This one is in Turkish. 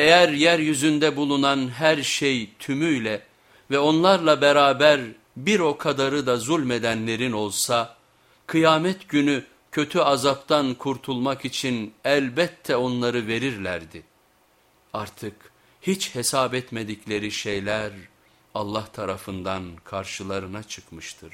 Eğer yeryüzünde bulunan her şey tümüyle ve onlarla beraber bir o kadarı da zulmedenlerin olsa, kıyamet günü kötü azaptan kurtulmak için elbette onları verirlerdi. Artık hiç hesap etmedikleri şeyler Allah tarafından karşılarına çıkmıştır.